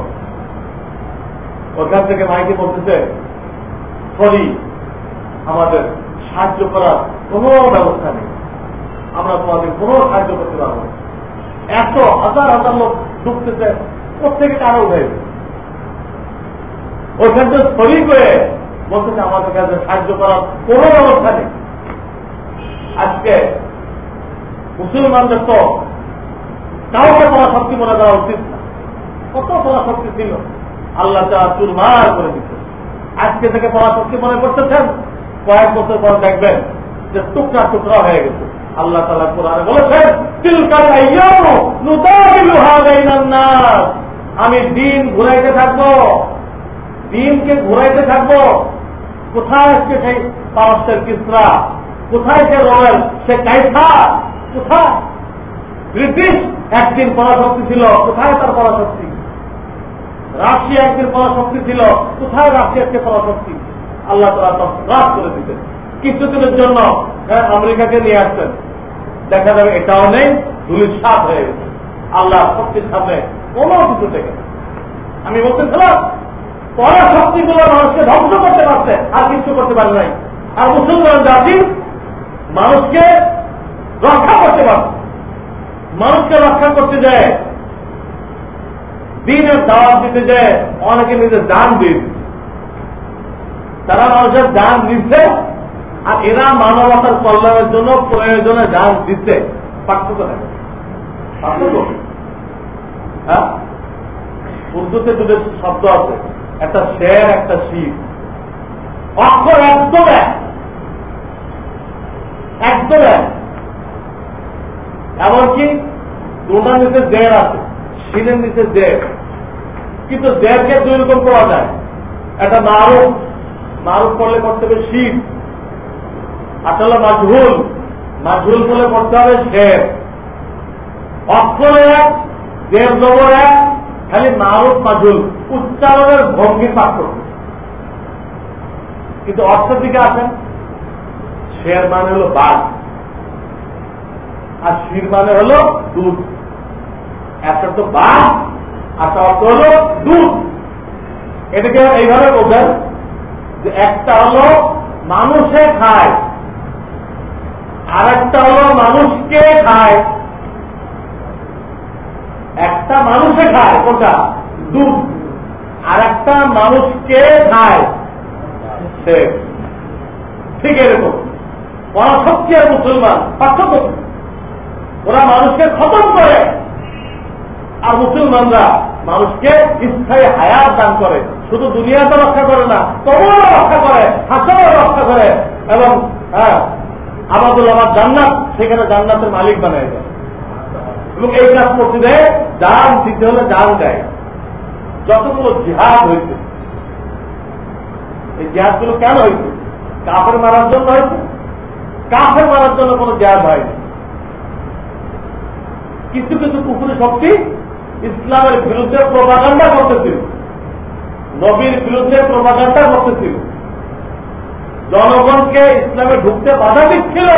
ওইখান থেকে মাইকে বলতেছে, সরি, আমাদের সাহায্য করার কোন ব্যবস্থা নেই। আমরা তোমাদের কোন সাহায্য করতে পারব এত হাজার হাজার লোক ঢুকতেছে প্রত্যেকে কারও উঠে ওইখান থেকে শরীর করে বলতেছে আমাদের কাছে সাহায্য করার কোন ব্যবস্থা নেই। আজকে মুসলমানদের তো কাউকে শক্তি মনে করা উচিত না। কত শক্তি ছিল? আল্লাহ চা চুরমার করে দিচ্ছে আজকে থেকে শক্তি মনে করতেছেন? কয়েক বছর পর দেখবেন যে টুকরা টুকরা হয়ে গেছে। আল্লাহ তালা কোরআনে বলেছেন আমি দিন ঘুরাইতে থাকব দিনকে ঘুরাইতে থাকব। কোথায় আজকে সেই পারস্যের কিসরা? কোথায় সে রয়েল? সে কাইসা কোথায়? ব্রিটিশ একদিন পরাশক্তি ছিল কোথায় তার পরাশক্তি? রাশিয়া একদিন পরাশক্তি ছিল কোথায় রাশিয়াকে পরাশক্তি? আল্লাহ তালা রাস করে দিতেন। কিছুদিনের জন্য হ্যাঁ, আমেরিকাকে নিয়ে আসছেন দেখা যাবে এটাও নেই ধুলির সাপ হয়ে গেছে। আল্লাহ শক্তির সামনে কোন কিছু থেকে আমি বলতেছিলাম পরাশক্তিগুলো মানুষকে ধ্বংস করতে পারছে, আর কিছু করতে পারে নাই। আর মুসলমান জাতি মানুষকে রক্ষা করতে পারছে। মানুষকে রক্ষা করতে যায়, দিনের দাওয়াত দিতে যায়, অনেকে নিজের দান দিন তারা মানুষের দান দিচ্ছে আর এরা মানবতার কল্যাণের জন্য প্রয়োজনে দান দিচ্ছে। পার্থক্য থাকে পার্থক্য? হ্যাঁ? উর্দুতে দুটো শব্দ আছে। একটা শের একটা শীত অক্ষর একদম এক। একদম এক। এমনকি দুটার নিচে দেড় আছে। শিলের নিচে দেড় কিন্তু দেড়কে দুই রকম করা যায়। একটা মারুফ। মারুফ করলে করতে হবে শীত আসলে মাঝুল মাঝুল করলে করতে হবে শের। অক্ষরে এক, দেড় জবর এক, খালি মারুফ মাঝুল উচ্চারণের ভঙ্গির পার্থক্য। কিন্তু অর্থের দিকে আসেন। শের মানে হলো বাঘ। আর শির মানে হল দুধ। একটা তো বাঘ, আর অর্থ হল দুধ। এটাকে এইভাবে বোঝেন যে একটা হলো মানুষে খায়। আর একটা হলো মানুষকে খায়। একটা মানুষে খায়, কোনটা? দুধ। আর একটা মানুষকে খায় ঠিক এরকম। পরাশক্তি আর মুসলমান, পার্থক্য ওরা মানুষকে খতম করে। আর মুসলমানরা মানুষকে স্থায়ী হায়াত দান করে। শুধু দুনিয়াতে রক্ষা করে না, তবুও রক্ষা করে, হাসানও রক্ষা করে এবং হ্যাঁ আমাদের আমার জান্নাত, সেখানে জান্নাতের মালিক বানায় দেয়। এবং এই কাজ করতে দেয় যান দিতে হলে যান দেয়। যতগুলো জিহাদ হয়েছে, এই জিহাদগুলো কেন হয়েছে? কাফের মারার জন্য হয়েছে? কাফের মারার জন্য কোনো জিহাদ হয়নি। কিছু কিছু কুকুরের শক্তি ইসলামের বিরুদ্ধে প্রভাকাণ্ডা করতেছিল। নবীর বিরুদ্ধে প্রভাকাণ্ডা করতেছিল। জনগণকে ইসলামে ঢুকতে বাধা দিচ্ছিল।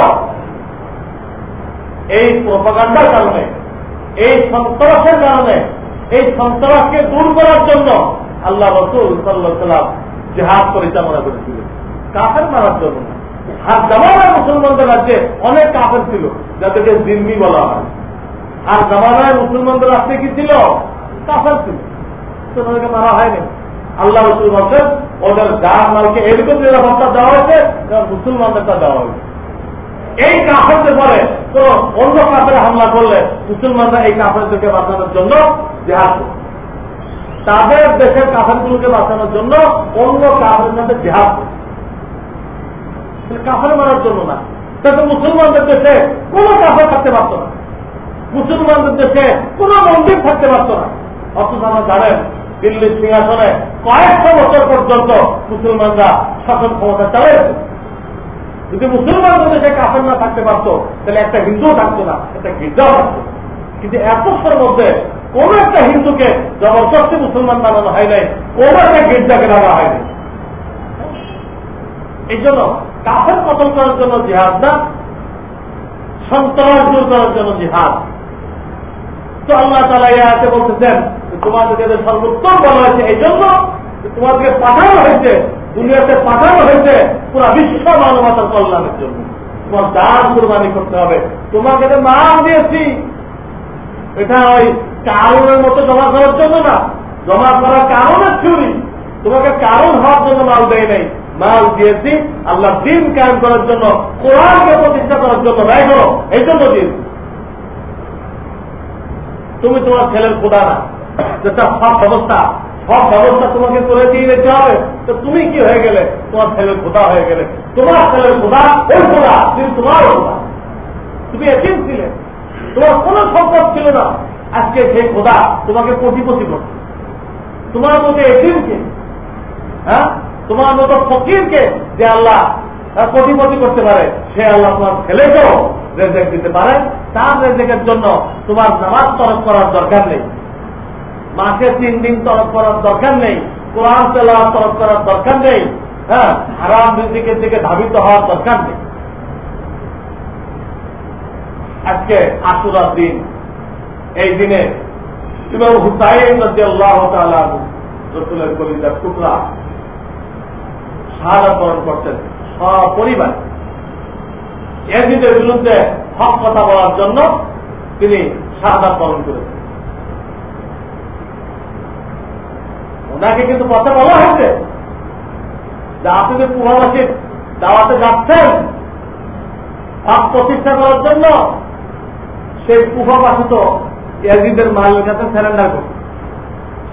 এই প্রভাকাণ্ডার কারণে, এই সন্ত্রাসের কারণে, এই সন্ত্রাসকে দূর করার জন্য আল্লাহ রসুল সাল্লাম জেহাদ পরিচালনা করেছিলেন। কাফের মারার জন্য আর জামানায় মুসলমানদের রাজ্যে অনেক কাফের ছিল, যাদেরকে জিম্মি বলা হয়। আর জামানায় মুসলমানদের রাজ্যে কি ছিল? কাফের ছিল। তাদেরকে মারা হয়নি। আল্লাহ রসুল বলছেন, ওদের যার মালকে এরকম নিরাপত্তা দেওয়া হয়েছে মুসলমানদেরটা দেওয়া হয়েছে। এই কাফেরদের পরে কোন অন্য কাফের হামলা করলে মুসলমানরা এই কাফেরদেরকে বাঁচানোর জন্য জেহাদ তাদের দেশের কাফেরগুলোকে বাঁচানোর জন্য অন্য কাফের সাথে জেহাদ কাফের মারার জন্য না। তাতে মুসলমানদের দেশে কোন কাফের থাকতে পারত না। মুসলমানদের দেশে কোন মন্দির থাকতে পারত না। অথচ আমরা জানেন দিল্লির সিংহাসনে কয়েকশো বছর পর্যন্ত মুসলমানরা শাসন ক্ষমতা চালাইছে। যদি মুসলমানদের দেশে কাফের না থাকতে পারত, তাহলে একটা হিন্দুও থাকতো না, একটা গির্জাও থাকতো কিন্তু এত মধ্যে কোন একটা হিন্দুকে জবরদস্তি মুসলমান বানানো হয় নাই, কোন একটা গির্জাকে লাগা হয়নি এই জন্য কাফের কতল করার জন্য জিহাদ না? সন্ত্রাস দূর করার জন্য জিহাদ। তো আল্লাহ তালা ইয়াতে বলতেছেন তোমাদেরকে সর্বোত্তম বলা হয়েছে এই জন্য তোমাদেরকে পাঠানো হয়েছে, দুনিয়াতে পাঠানো হয়েছে পুরো বিশ্ব মানবতার কল্যাণের জন্য। তোমার দান কোরবানি করতে হবে। তোমাকে তো নাম দিয়েছি। এটা ওই কারণের মতো জমা করার জন্য না। জমা করার কারণের চুরি। তোমাকে কারণ হওয়ার জন্য মাল দেয় নাই। মাল দিয়েছি, আল্লাহ দিন কায়ন করার জন্য, কোরআনকে প্রতিষ্ঠা করার জন্য ব্যয় করো এই জন্য দিন তুমি তোমার ছেলের খোদা না। যেটা সব ব্যবস্থা তোমাকে করে দিয়ে যেতে হবে। তো তুমি কি হয়ে গেলে? তোমার ছেলের খোদা হয়ে গেলে। তোমার ছেলের খোদা খোদা কিন্তু তোমার খোদা। তুমি ছিলে। তোমার কোন সম্পদ ছিল না। আজকে সেই খোদা তোমাকে কোটিপতি করছে তোমার মতো হ্যাঁ? তোমার মতো ফকিরকে যে আল্লাহ কোটিপতি করতে পারে? সে আল্লাহ তোমার ছেলেকেও রেজেক দিতে পারে। তার রেজেকের জন্য তোমার নামাজ তরফ করার দরকার নেই। মাসে তিন দিন তরফ করার দরকার নেই, কোরআন তেলাওয়াত তরফ করার দরকার নেই হ্যাঁ হারাম দিকে দিকে ধাবিত হওয়ার দরকার নেই। আজকে আশুরার দিন, এই দিনে ইমাম হুসাইন আল্লাহ রসুলের কলিজার টুকরা শাহাদা বরণ করতেন, সপরিবার। এজিদের বিরুদ্ধে হক কথা বলার জন্য তিনি শাহাদা বরণ করেছেন। ওনাকে কিন্তু কথা বলা হয়েছে। যে আপনি যে কুহাবাসীর দাওয়াতে যাচ্ছেন হক প্রতিষ্ঠা করার জন্য, সেই কুফাবাসী তো এজিদের মালের কাছে স্যারেন্ডার করছে।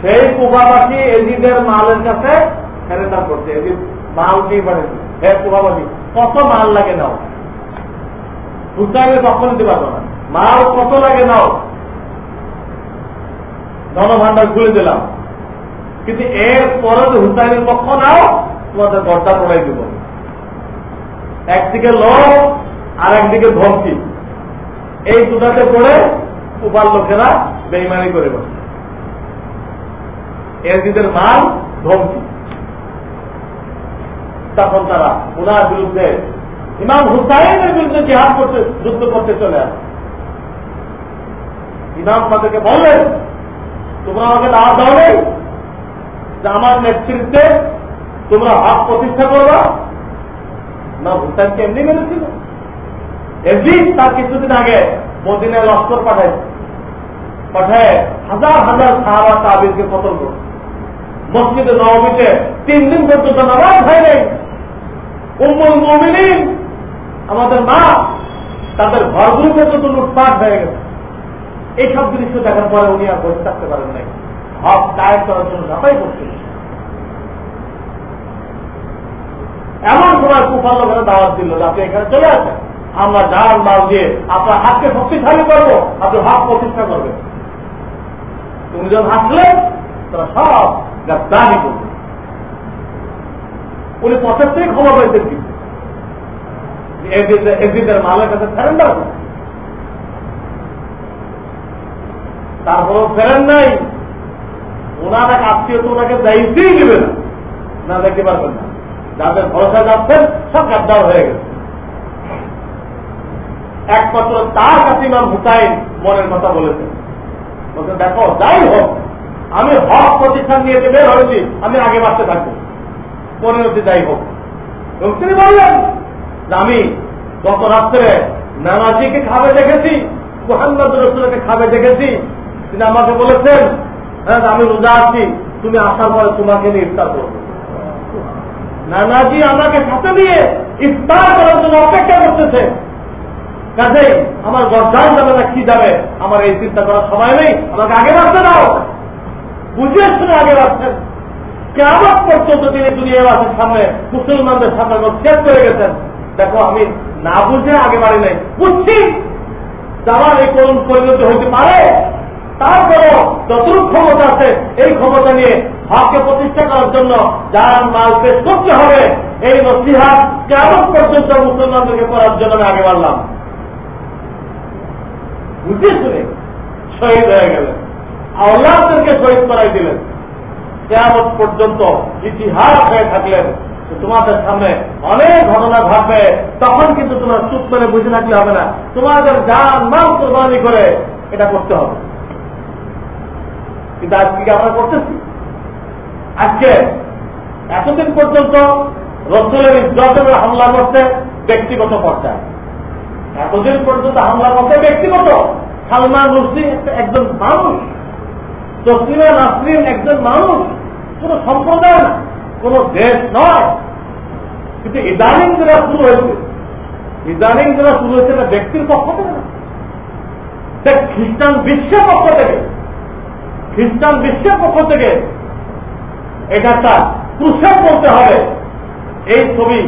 সেই কুফাবাসী এজিদের মালের কাছে স্যারেন্ডার করছে। এজিদ মাল দিয়ে পারেন হ্যাঁ কুফাবাসী, কত মাল লাগে নাও? হুসাইনের নিতে পারব না। মাল কত লাগে নাও? ধনভাণ্ডার খুলে দিলাম। কিন্তু এর পরে যে হুসাইনের পক্ষ নাও, তোমাদের গড্ডা পড়াই দেব। একদিকে লোক আর একদিকে ধমকি। এই দুটাতে পড়ে উপার লোকেরা বেইমানি করে বসে। এজিদের মাল ধমকি। তখন তারা ওনার বিরুদ্ধে ইমাম হুসাইনের বিরুদ্ধে জিহাদ করতে, যুদ্ধ করতে চলে আসে। ইমাম তাদেরকে বললেন, তোমরা আমাকে দাওয়া দাও যে আমার নেতৃত্বে তোমরা হক প্রতিষ্ঠা করবা? না হুসাইনকে এমনি মেরেছিল? এজিদ তার কিছুদিন আগে মদিনায় লস্কর পাঠাইছে পাঠায় হাজার হাজার সাহাবা তাবিরকে কতল করছে মসজিদে নবমীতে তিন দিন পর্যন্ত নামাজ হয় নাই। উম্মুল মমিনিন, আমাদের মা, তাদের ঘরগুলি পর্যন্ত লুটপাট হয়ে গেছে। এইসব দৃশ্য দেখার পরে উনি আর বসে থাকতে পারেন নাই। হক কায়েম করার জন্য ঝাঁপাই করছে এমন সময় কুফার লোকেরা দাওয়াত দিল আপনি এখানে চলে আসেন। আমরা জাল, মাল দিয়ে আপনার হাতকে শক্তিশালী করব, আপনি হক প্রতিষ্ঠা করবেন। তুমি যখন আসলেন তারা সব গাদ্দানি করবে। উনি পথের থেকে খবর পাইতেন কি এজিদের মালের কাছে সারেন্ডার তারপরেও ফেরেন নাই। ওনার এক আত্মীয় তো ওনাকে দায়িত্বই নেবে না। না দেখতে পারবেন না। যাদের ভরসা যাচ্ছেন, সব গাদ্দার হয়ে গেছে। একমাত্র তার কাছে ইমাম হুসাইন মনের কথা বলেছেন। বলতে দেখো, যাই হোক, আমি হক প্রতিষ্ঠান নিয়ে বের হয়েছি, আমি আগে বাঁচতে থাকব। পরিণতি যাই হোক। এবং তিনি বললেন যে, আমি গত রাত্রে নানাজিকে খাবে দেখেছি, মোহাম্মদ রসুলকে খাবে দেখেছি। তিনি আমাকে বলেছেন হ্যাঁ আমি রোজা আছি, তুমি আসার পরে তোমাকে নিয়ে ইফতার করব। নানাজি আমাকে সাথে নিয়ে ইফতার করার জন্য অপেক্ষা করতেছে। কাজেই আমার গরদান যাবে না কি যাবে আমার এই চিন্তা করার সময় নেই, আমাকে আগে রাখতে দাও। বুঝে শুনে আগে রাখছেন। কেমন পর্যন্ত তিনি দুনিয়াবাসীর সামনে মুসলমানদের সামনে শেষ করে গেছেন। দেখো, আমি না বুঝে আগে বাড়ি নাই। বুঝছি, যাওয়ার এই করুণ পরিণতি হইতে পারে তারপরও যতটুকু ক্ষমতা আছে, এই ক্ষমতা নিয়ে হককে প্রতিষ্ঠা করার জন্য যারা মাল পেশ করতে হবে, এই নসিহাত কেমন পর্যন্ত মুসলমানদেরকে করার জন্য আমি আগে বাড়লাম বুঝে শুনে শহীদ হয়ে গেলেন। আল্লাহদেরকে শহীদ করাই দিলেন। কেমন পর্যন্ত ইতিহাস হয়ে থাকলেন তোমাদের সামনে অনেক ঘটনা ঘটবে, তখন কিন্তু তোমরা চুপ করে বুঝে থাকলে হবে না। তোমাদের যান নাম কোরবানি করে, এটা করতে হবে। কিন্তু আজকে কি আমরা করতেছি? আজকে এতদিন পর্যন্ত রসুলের ইজ্জতের হামলা করতে ব্যক্তিগত পর্যায়ে। এতদিন পর্যন্ত হামলা করতে ব্যক্তিগত। সালমান রুশি একজন মানুষ, তসলিমা নাসরিন একজন মানুষ। কোন সম্প্রদায় না, কোন দেশ নয়। কিন্তু ইদানিং যেটা শুরু হয়েছে, ইদানিং যেটা শুরু হয়েছে এটা ব্যক্তির পক্ষ থেকে না খ্রিস্টান বিশ্বের পক্ষ থেকে। খ্রিস্টান বিশ্বের পক্ষ থেকে এটা একটা ক্রুশের বলতে হবে। এই ছবি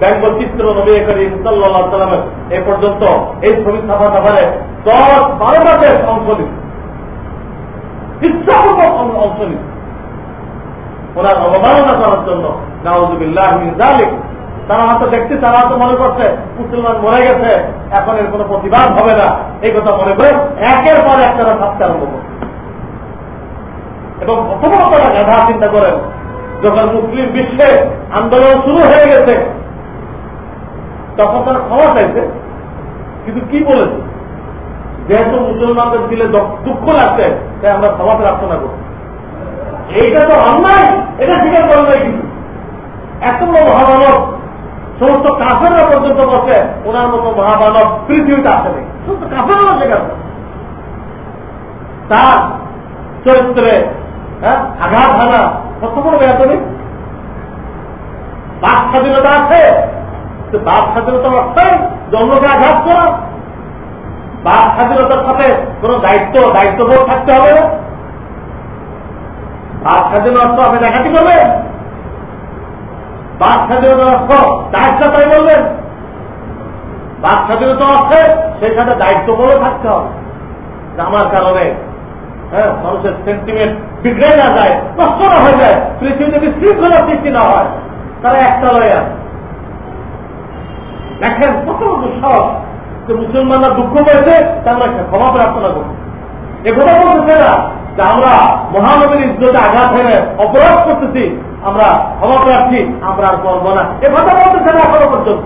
ব্যঙ্গচিত্র নবী করিম সাল্লাহ সাল্লামের এ পর্যন্ত এই ছবি ছাপা ব্যাপারে দশ বারো মাসের অংশ নিচ্ছে ইচ্ছাপূর্বক অংশ নিচ্ছে ওনার অবমাননা করার জন্য নাউজুবিল্লাহ তারা হয়তো দেখছে, তারা হয়তো মনে করছে, মুসলমান মরে গেছে, এখন এর কোনো প্রতিবাদ হবে না। এই কথা মনে করে একের পর এক তারা ভাবতে আরম্ভ করছে। এবং প্রথমত গাধা চিন্তা করেন। যখন মুসলিম বিশ্বে আন্দোলন শুরু হয়ে গেছে, তখন তারা ক্ষমা চাইছে। কিন্তু কি বলেছে? যেহেতু মুসলমানদের দিলে দুঃখ লাগছে, তাই আমরা ক্ষমা প্রার্থনা করি। এইটা তো অন্যায়! এটা স্বীকার করে নাই কিন্তু। এত বড় মহামানব, সমস্ত কাফেররা পর্যন্ত বসে ওনার মতো মহামানব পৃথিবীতে আসেনি সমস্ত কাফেররা স্বীকার তার চরিত্রে হ্যাঁ? আঘাত হানা কত বড় বেতনে বাক স্বাধীনতা আছে। বাক স্বাধীনতা অর্থে জন্মকে আঘাত করা। বাক স্বাধীনতার সাথে কোন দায়িত্ব, দায়িত্ববোধ থাকতে হবে না। বাক স্বাধীন অর্থ আপনি দেখাটি করবেন? বাক স্বাধীনতার অর্থ দায়িত্ব তাই বলবেন? বাক স্বাধীনতা অর্থে সেই সাথে দায়িত্ববোধও থাকতে হবে। আমার কারণে হ্যাঁ মানুষের সেন্টিমেন্ট বিগড়ে না যায় নষ্ট না হয়ে যায়, পৃথিবীতে বিশৃঙ্খলা সৃষ্টি না হয়। তারা একটা লয়ে। আছে দেখেন কত দুঃসাহস যে মুসলমানরা দুঃখ পেয়েছে তারা ক্ষমা প্রার্থনা করছে। এ কথা বলতেছে না যে আমরা মহানবীর ইজ্জতে আঘাত হয়ে অপরাধ করতেছি, আমরা ক্ষমা প্রার্থী, আমরা আর করব না। এ কথা বলতেছে না এখনও পর্যন্ত।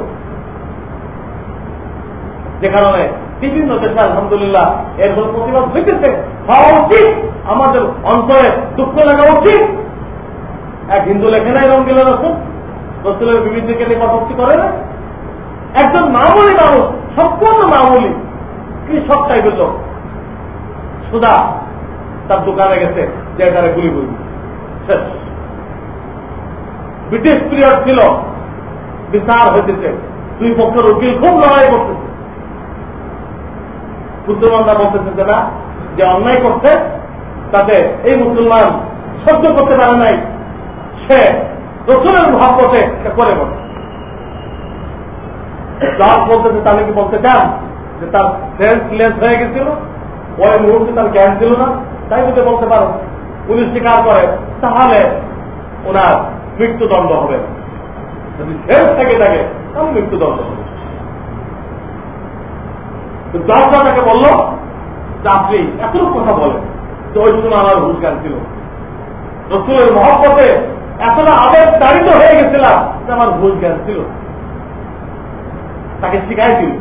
যে কারণে বিভিন্ন দেশে, আলহামদুলিল্লাহ, এর কোন প্রতিবাদ হইতেছে। হওয়া উচিত। আমাদের অন্তরে দুঃখ লাগা উচিত। এক হিন্দু লেখে নাই রঙ্গিলা রসুন রসুলের বিবিধিকে নিয়ে কটুক্তি করে না। একজন মামুলি মানুষ, সম্পূর্ণ মামুলি কৃষক টাইপের লোক সুদা তার দোকানে গেছে, যে এখানে গুলি গুলি ব্রিটিশ পিরিয়ড ছিল। বিচার হইতেছে। দুই পক্ষের উকিল খুব লড়াই করতেছে। মুসলমানরা বলতেছে না, যে অন্যায় করছে, তাতে এই মুসলমান সহ্য করতে পারে নাই, সে রসুলের মহাপথে করে বলে বলতেছে তাহলে কি বলতে চান যে তার সেন্স লেস হয়ে গেছিল ওই মুহূর্তে তার জ্ঞান ছিল না, তাই বুঝে বলতে পারো। পুলিশ স্বীকার করে, তাহলে ওনার মৃত্যুদণ্ড হবে। যদি শেষ থেকে থাকে, তাহলে মৃত্যুদণ্ড হবে। জজটা তাকে বলল? যে আপনি এতটুকু কথা বলেন যে ওই সময় আমার জ্ঞান ছিল। রসুলের মহব্বতে এতটা আবেগ তাড়িত হয়ে গেছিলাম যে আমার ভুল জ্ঞান ছিল। তাকে শিখাই দিল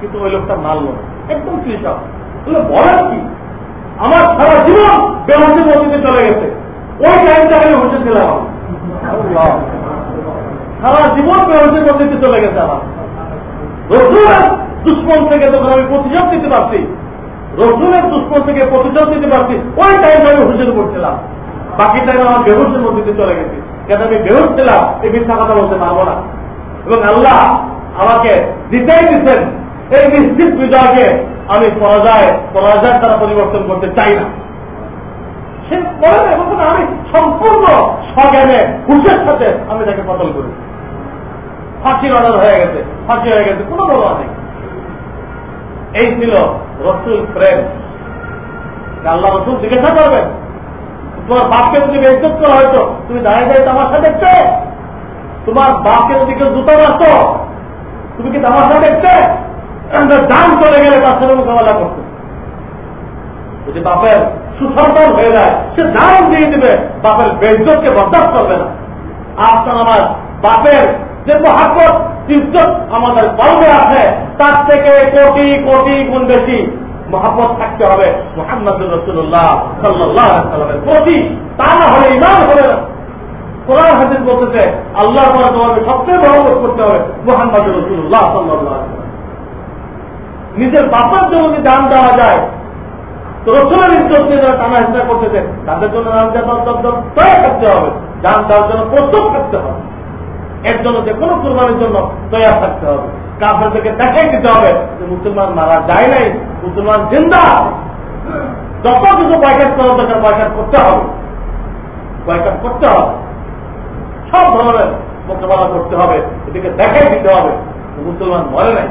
কিন্তু ওই লোকটা মারল একদম কৃষক বলেন কি? আমার সারা জীবন বেহসের মধ্যে চলে গেছে। ওই টাইমটা আমি হুসে ছিলাম সারা জীবন বেহসের মধ্যে চলে গেছে আমার। রসুলের দুশ্মন থেকে তখন আমি প্রতিশোধ দিতে পারছি, রসুলের দুশ্মন থেকে প্রতিশোধ দিতে পারছি, ওই টাইমে আমি হুসেন করছিলাম। বাকি টাইম আমার বেহসের মধ্যে চলে গেছে। কেন আমি বেহস ছিলাম? এই মিথ্যা কথা বলতে পারব না। এবং আল্লাহ আমাকে দিতেই দিচ্ছেন। এই নিশ্চিত বিজয়কে আমি পরাজয় পরাজয় দ্বারা পরিবর্তন করতে চাই না। সে বলেন এবং আমি সম্পূর্ণ স্বজ্ঞানে হুশের সাথে আমি তাকে কতল করি ফাঁসির অর্ডার হয়ে গেছে, ফাঁসি হয়ে গেছে, কোনো বড় নেই। এই ছিল রসুল প্রেম। আল্লাহ রসুল জিজ্ঞাসা করবেন, তোমার বাপকে যদি বেজত করা হয়তো? তুমি দাঁড়িয়ে দাঁড়িয়ে তামাশা দেখতে তোমার বাপকে যদি কেউ জুতো মারত, তুমি কি তামাশা দেখতে? দাম চলে গেলে তার সাথে মোকাবেলা করতে। যদি বাপের সুসন্তান হয়ে যায়, সে দাম দিয়ে দিবে, বাপের বেজতকে বরদাস্ত করবে না। আপনার আমার বাপের যে মহাব্বত ইজ্জত আমাদের কলমে আছে, তার থেকে কোটি কোটি গুণ বেশি মহাব্বত থাকতে হবে মোহাম্মদ রসুল্লাহ সাল্লাহ সাল্লামের প্রতি। তা না হলে ইমান হবে না। কোরআন হাজির বলতেছে আল্লাহ তোমাকে সবচেয়ে মহব্বত করতে হবে মোহাম্মদ রসুল্লাহ সাল্লাহ নিজের বাপার জন্য যদি দান দেওয়া যায়, তো রসুলের ইজ্জত নিয়ে যারা টানা হিসা করতেছে, তাদের জন্য দান দেওয়া থাকতে হবে। দান দেওয়ার জন্য প্রস্তুত থাকতে হবে। এর জন্য যে কোনো কুরবানির জন্য তৈরি থাকতে হবে। কাফেরদেরকে দেখাই দিতে হবে যে মুসলমান মারা যায় নাই, মুসলমান জিন্দা। যত কিছু পয়সা করার দরকার পয়সা করতে হবে। পয়সা করতে হবে। সব ধরনের মোকাবেলা করতে হবে এদিকে দেখাই দিতে হবে মুসলমান মরে নাই।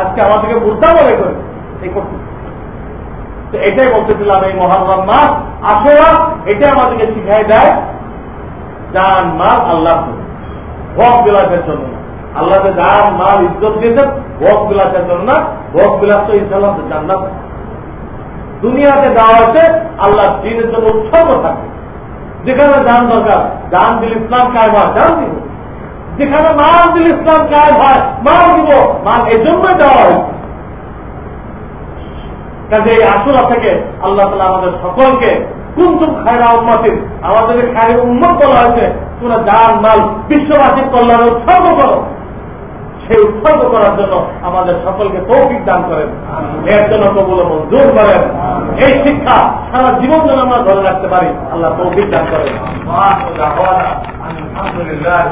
আজকে আমাদেরকে বুঝতে বলে করে এই করতে তো এটাই বলতেছিলাম এই মহান মাস আসোয়া এটা আমাদেরকে শিখাই দেয়। যান মাল আল্লাহ ভোগ বিলাসের জন্য। না আল্লাহ যে যান মাল ইজ্জত দিয়েছেন, ভোগ বিলাসের জন্য না, ভোগ বিলাস তো ইনশাল্লাহ জান্নাত। দুনিয়াতে দেওয়া হয়েছে আল্লাহ দিনের জন্য উৎসর্গ থাকে। যেখানে যান দরকার যান দিল ইসলাম কায় হয় যান দিব। যেখানে মাল দিল ইসলাম কায় হয়, মাল দিব। মাল এই জন্যই দেওয়া হয়েছে কাজে এই আসরা থেকে আল্লাহ তালা আমাদের সকলকে কুমতুম খায়রা উন্মতির আমাদেরকে খায় উন্মত বলা হয়েছে তোমরা যার মাল বিশ্ববাসীর কল্যাণে উৎসর্গ করো। সেই উৎসর্গ করার জন্য আমাদের সকলকে তৌফিক দান করেন। এর জন্য কবুল মঞ্জুর করেন। এই শিক্ষা সারা জীবন যেন আমরা ধরে রাখতে পারি। আল্লাহ তৌফিক দান করেন। আলহামদুলিল্লাহ